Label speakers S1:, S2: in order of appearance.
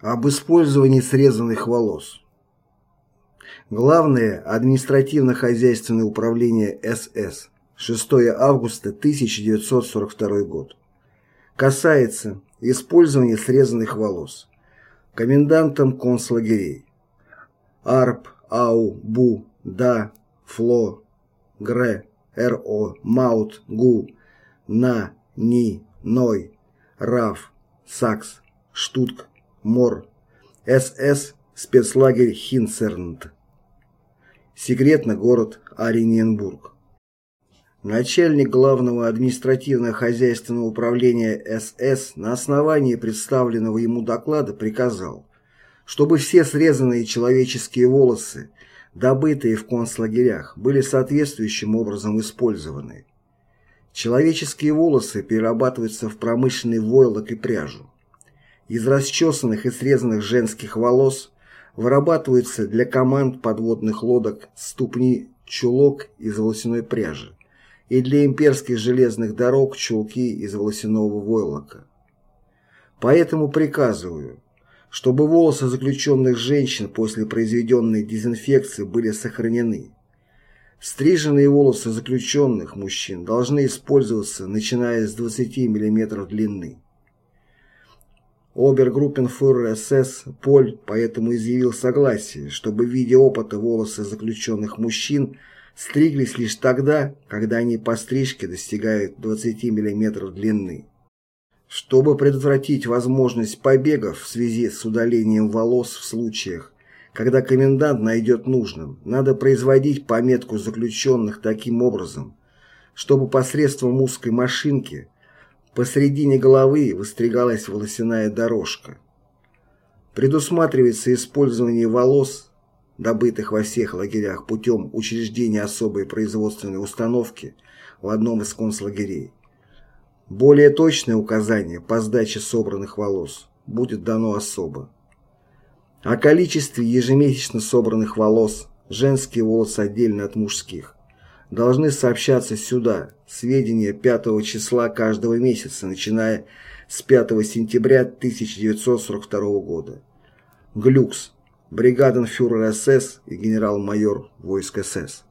S1: Об использовании срезанных волос. Главное административно-хозяйственное управление СС. 6 августа 1942 год. Касается использования срезанных волос. Комендантом концлагерей. АРП, АУ, БУ, ДА, ФЛО, ГРЭ, РО, МАУТ, ГУ, НА, НИ, НОЙ, РАФ, САКС, ШТУТК, МОР, СС, спецлагерь Хинцернт. Секретно город Оренбург. Начальник Главного административно-хозяйственного управления СС на основании представленного ему доклада приказал, чтобы все срезанные человеческие волосы, добытые в концлагерях, были соответствующим образом использованы. Человеческие волосы перерабатываются в промышленный войлок и пряжу. Из расчесанных и срезанных женских волос вырабатываются для команд подводных лодок ступни чулок из волосяной пряжи и для имперских железных дорог чулки из волосяного войлока. Поэтому приказываю, чтобы волосы заключенных женщин после произведенной дезинфекции были сохранены. Стриженные волосы заключенных мужчин должны использоваться начиная с 20 мм длины. Обергруппенфюрер СС Поль поэтому изъявил согласие, чтобы в виде опыта волосы заключенных мужчин стриглись лишь тогда, когда они по стрижке достигают 20 мм длины. Чтобы предотвратить возможность побегов в связи с удалением волос в случаях, когда комендант найдет нужным, надо производить пометку заключенных таким образом, чтобы посредством узкой машинки Посредине головы выстригалась волосяная дорожка. Предусматривается использование волос, добытых во всех лагерях путем учреждения особой производственной установки в одном из концлагерей. Более точное указание по сдаче собранных волос будет дано особо. О количестве ежемесячно собранных волос, женские волосы отдельно от мужских, должны сообщаться сюда, сведения 5 числа каждого месяца, начиная с 5 сентября 1942 года. Глюкс, бригаденфюрер СС и генерал-майор войск СС.